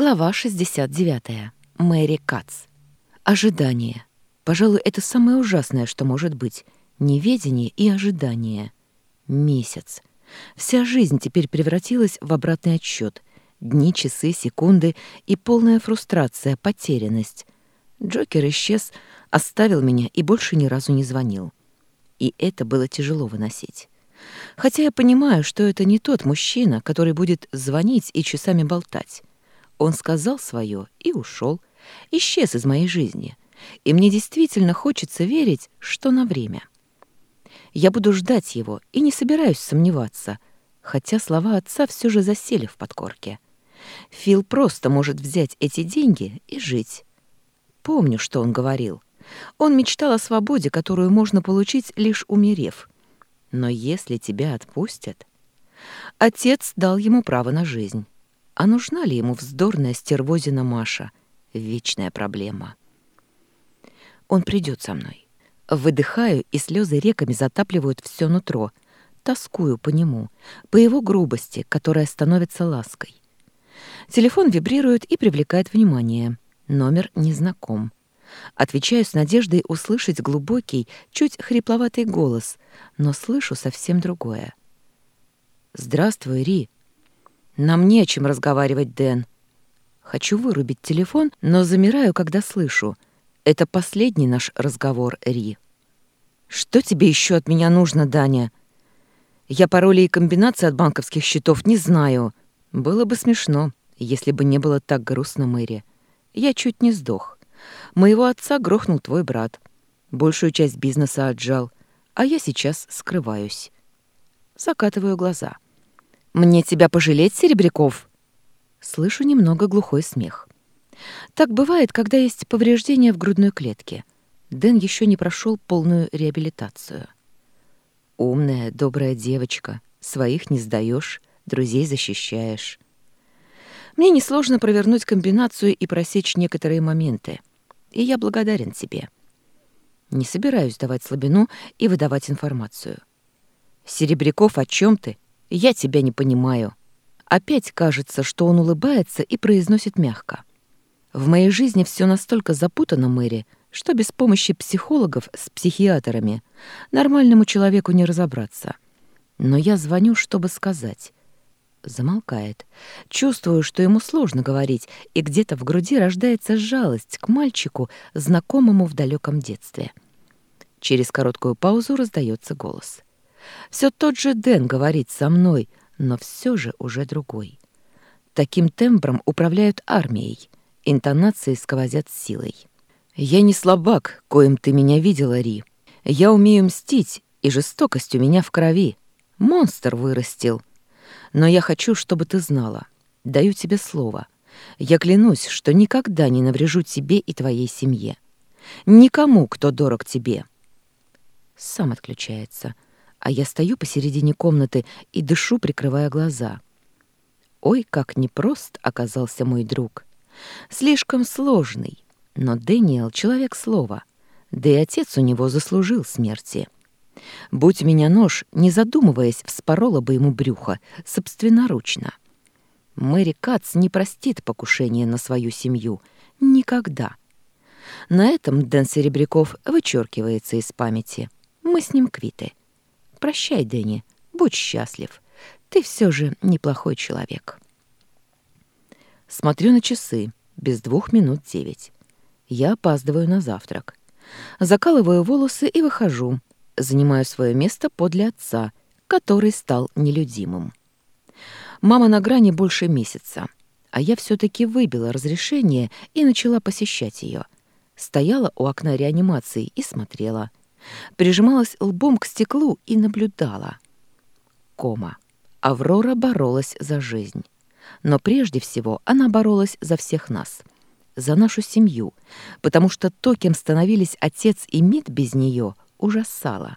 Глава 69. Мэри Кац. Ожидание. Пожалуй, это самое ужасное, что может быть. Неведение и ожидание. Месяц. Вся жизнь теперь превратилась в обратный отсчет. Дни, часы, секунды и полная фрустрация, потерянность. Джокер исчез, оставил меня и больше ни разу не звонил. И это было тяжело выносить. Хотя я понимаю, что это не тот мужчина, который будет звонить и часами болтать. Он сказал свое и ушел, исчез из моей жизни. И мне действительно хочется верить, что на время. Я буду ждать его и не собираюсь сомневаться, хотя слова отца все же засели в подкорке. Фил просто может взять эти деньги и жить. Помню, что он говорил. Он мечтал о свободе, которую можно получить, лишь умерев. Но если тебя отпустят... Отец дал ему право на жизнь. А нужна ли ему вздорная стервозина Маша? Вечная проблема. Он придет со мной. Выдыхаю, и слезы реками затапливают все нутро. Тоскую по нему, по его грубости, которая становится лаской. Телефон вибрирует и привлекает внимание. Номер незнаком. Отвечаю с надеждой услышать глубокий, чуть хрипловатый голос, но слышу совсем другое. «Здравствуй, Ри. Нам не о чем разговаривать, Дэн. Хочу вырубить телефон, но замираю, когда слышу. Это последний наш разговор, Ри. Что тебе еще от меня нужно, Даня? Я пароли и комбинации от банковских счетов не знаю. Было бы смешно, если бы не было так грустно, Мэри. Я чуть не сдох. Моего отца грохнул твой брат. Большую часть бизнеса отжал, а я сейчас скрываюсь. Закатываю глаза. — мне тебя пожалеть, Серебряков?» Слышу немного глухой смех. Так бывает, когда есть повреждения в грудной клетке. Дэн еще не прошел полную реабилитацию. Умная, добрая девочка, своих не сдаешь, друзей защищаешь. Мне несложно провернуть комбинацию и просечь некоторые моменты. И я благодарен тебе. Не собираюсь давать слабину и выдавать информацию. Серебряков, о чем ты? Я тебя не понимаю. Опять кажется, что он улыбается и произносит мягко. В моей жизни все настолько запутано, Мэри, что без помощи психологов с психиатрами нормальному человеку не разобраться. Но я звоню, чтобы сказать. Замолкает. Чувствую, что ему сложно говорить, и где-то в груди рождается жалость к мальчику, знакомому в далеком детстве. Через короткую паузу раздается голос. Все тот же Дэн говорит со мной, но все же уже другой. Таким тембром управляют армией, интонации сквозят силой. «Я не слабак, коим ты меня видела, Ри. Я умею мстить, и жестокость у меня в крови. Монстр вырастил. Но я хочу, чтобы ты знала. Даю тебе слово. Я клянусь, что никогда не наврежу тебе и твоей семье. Никому, кто дорог тебе». Сам отключается, — а я стою посередине комнаты и дышу, прикрывая глаза. Ой, как непрост оказался мой друг. Слишком сложный, но Дэниел — человек слова, да и отец у него заслужил смерти. Будь у меня нож, не задумываясь, вспорола бы ему брюхо собственноручно. Мэри Кац не простит покушение на свою семью. Никогда. На этом Дэн Серебряков вычеркивается из памяти. Мы с ним квиты. Прощай, Дэнни, будь счастлив. Ты все же неплохой человек. Смотрю на часы. Без двух минут девять. Я опаздываю на завтрак. Закалываю волосы и выхожу. Занимаю свое место подле отца, который стал нелюдимым. Мама на грани больше месяца, а я все таки выбила разрешение и начала посещать ее. Стояла у окна реанимации и смотрела — прижималась лбом к стеклу и наблюдала. Кома. Аврора боролась за жизнь. Но прежде всего она боролась за всех нас. За нашу семью. Потому что то, кем становились отец и Мит без нее, ужасало.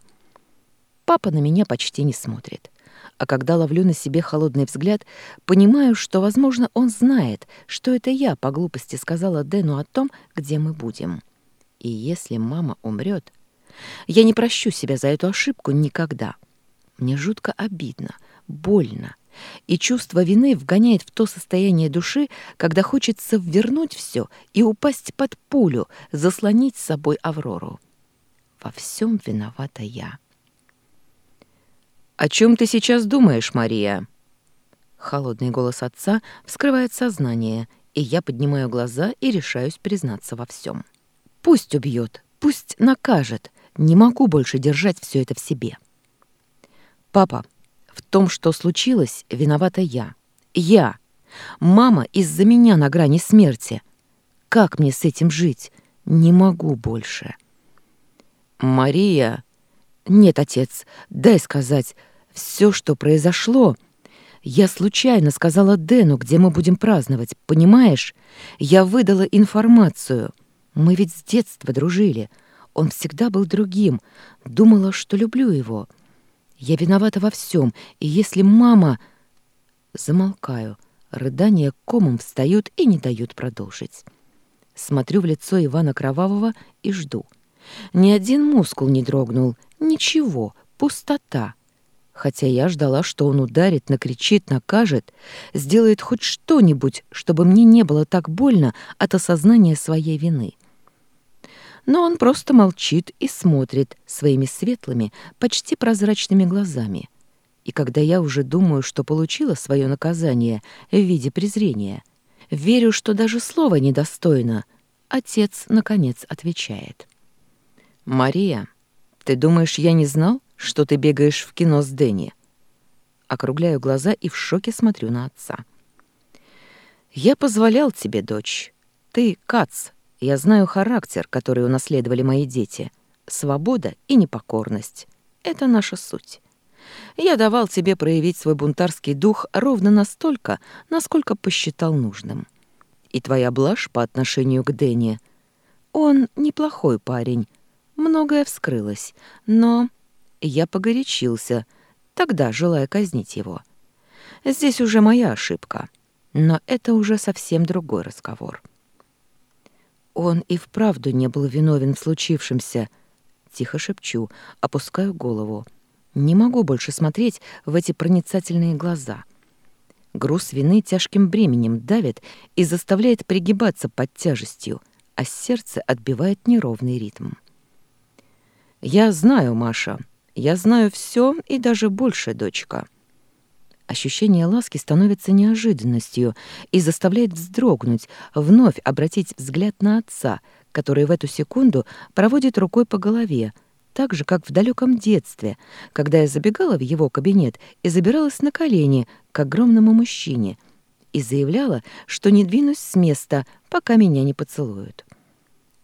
Папа на меня почти не смотрит. А когда ловлю на себе холодный взгляд, понимаю, что, возможно, он знает, что это я по глупости сказала Дэну о том, где мы будем. И если мама умрет, я не прощу себя за эту ошибку никогда. Мне жутко обидно, больно, и чувство вины вгоняет в то состояние души, когда хочется вернуть все и упасть под пулю, заслонить с собой Аврору. Во всем виновата я. «О чем ты сейчас думаешь, Мария?» Холодный голос отца вскрывает сознание, и я поднимаю глаза и решаюсь признаться во всем. «Пусть убьет, пусть накажет, не могу больше держать все это в себе. Папа, в том, что случилось, виновата я. Я. Мама из-за меня на грани смерти. Как мне с этим жить? Не могу больше. Мария. Нет, отец, дай сказать. Все, что произошло... Я случайно сказала Дэну, где мы будем праздновать, понимаешь? Я выдала информацию. Мы ведь с детства дружили. Он всегда был другим. Думала, что люблю его. Я виновата во всем, и если мама... Замолкаю. Рыдания комом встают и не дают продолжить. Смотрю в лицо Ивана Кровавого и жду. Ни один мускул не дрогнул. Ничего, пустота. Хотя я ждала, что он ударит, накричит, накажет, сделает хоть что-нибудь, чтобы мне не было так больно от осознания своей вины но он просто молчит и смотрит своими светлыми, почти прозрачными глазами. И когда я уже думаю, что получила свое наказание в виде презрения, верю, что даже слова недостойно, отец, наконец, отвечает. «Мария, ты думаешь, я не знал, что ты бегаешь в кино с Дэнни?» Округляю глаза и в шоке смотрю на отца. «Я позволял тебе, дочь. Ты, Кац, я знаю характер, который унаследовали мои дети. Свобода и непокорность — это наша суть. Я давал тебе проявить свой бунтарский дух ровно настолько, насколько посчитал нужным. И твоя блажь по отношению к Дэнни. Он неплохой парень. Многое вскрылось, но я погорячился, тогда желая казнить его. Здесь уже моя ошибка, но это уже совсем другой разговор». Он и вправду не был виновен в случившемся. Тихо шепчу, опускаю голову. Не могу больше смотреть в эти проницательные глаза. Груз вины тяжким бременем давит и заставляет пригибаться под тяжестью, а сердце отбивает неровный ритм. «Я знаю, Маша, я знаю все и даже больше, дочка. Ощущение ласки становится неожиданностью и заставляет вздрогнуть, вновь обратить взгляд на отца, который в эту секунду проводит рукой по голове, так же, как в далеком детстве, когда я забегала в его кабинет и забиралась на колени к огромному мужчине и заявляла, что не двинусь с места, пока меня не поцелуют.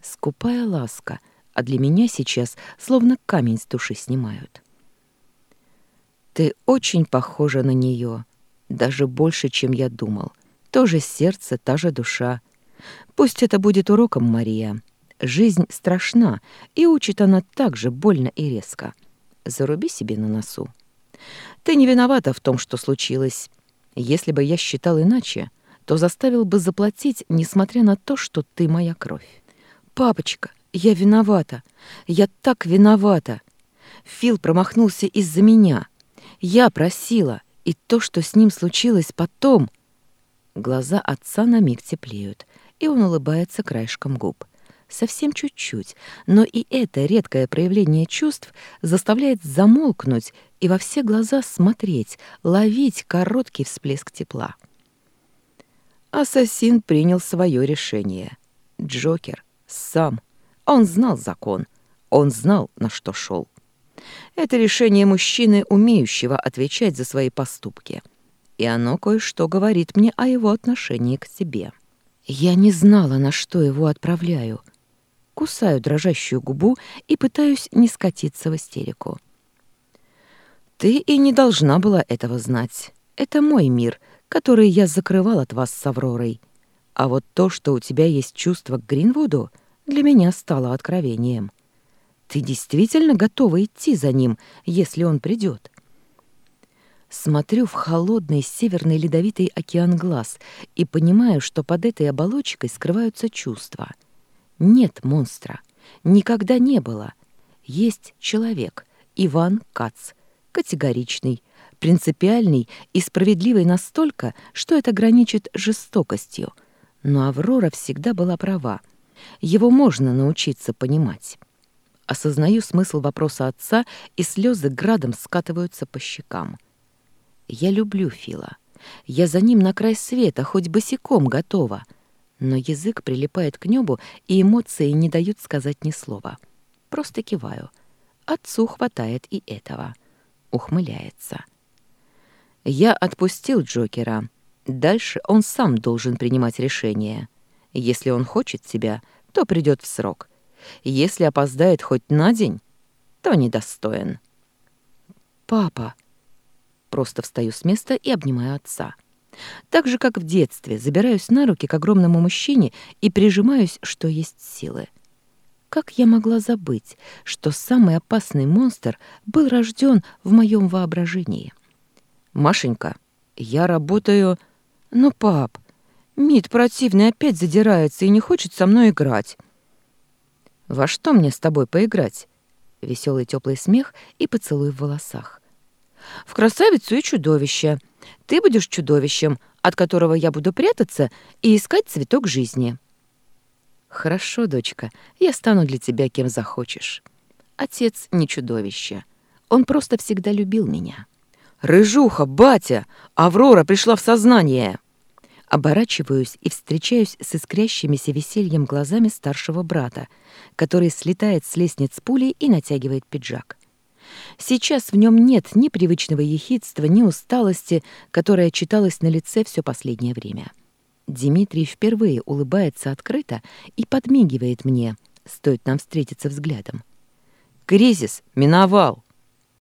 Скупая ласка, а для меня сейчас словно камень с души снимают. Ты очень похожа на нее, даже больше, чем я думал. То же сердце, та же душа. Пусть это будет уроком, Мария. Жизнь страшна, и учит она так же больно и резко. Заруби себе на носу. Ты не виновата в том, что случилось. Если бы я считал иначе, то заставил бы заплатить, несмотря на то, что ты моя кровь. Папочка, я виновата. Я так виновата. Фил промахнулся из-за меня. Я просила, и то, что с ним случилось потом... Глаза отца на миг теплеют, и он улыбается краешком губ. Совсем чуть-чуть, но и это редкое проявление чувств заставляет замолкнуть и во все глаза смотреть, ловить короткий всплеск тепла. Ассасин принял свое решение. Джокер сам. Он знал закон. Он знал, на что шел. Это решение мужчины, умеющего отвечать за свои поступки. И оно кое-что говорит мне о его отношении к тебе. Я не знала, на что его отправляю. Кусаю дрожащую губу и пытаюсь не скатиться в истерику. Ты и не должна была этого знать. Это мой мир, который я закрывал от вас с Авророй. А вот то, что у тебя есть чувство к Гринвуду, для меня стало откровением. Ты действительно готова идти за ним, если он придет? Смотрю в холодный северный ледовитый океан глаз и понимаю, что под этой оболочкой скрываются чувства. Нет монстра. Никогда не было. Есть человек. Иван Кац. Категоричный, принципиальный и справедливый настолько, что это граничит жестокостью. Но Аврора всегда была права. Его можно научиться понимать. Осознаю смысл вопроса отца, и слезы градом скатываются по щекам. Я люблю Фила. Я за ним на край света, хоть босиком готова. Но язык прилипает к небу, и эмоции не дают сказать ни слова. Просто киваю. Отцу хватает и этого. Ухмыляется. Я отпустил Джокера. Дальше он сам должен принимать решение. Если он хочет тебя, то придет в срок — если опоздает хоть на день, то недостоин. «Папа!» Просто встаю с места и обнимаю отца. Так же, как в детстве, забираюсь на руки к огромному мужчине и прижимаюсь, что есть силы. Как я могла забыть, что самый опасный монстр был рожден в моем воображении? «Машенька, я работаю...» «Ну, пап, Мид противный опять задирается и не хочет со мной играть. Во что мне с тобой поиграть? Веселый теплый смех и поцелуй в волосах. В красавицу и чудовище. Ты будешь чудовищем, от которого я буду прятаться и искать цветок жизни. Хорошо, дочка, я стану для тебя кем захочешь. Отец не чудовище. Он просто всегда любил меня. Рыжуха, батя, Аврора пришла в сознание оборачиваюсь и встречаюсь с искрящимися весельем глазами старшего брата, который слетает с лестниц пулей и натягивает пиджак. Сейчас в нем нет ни привычного ехидства, ни усталости, которая читалась на лице все последнее время. Дмитрий впервые улыбается открыто и подмигивает мне, стоит нам встретиться взглядом. «Кризис миновал!»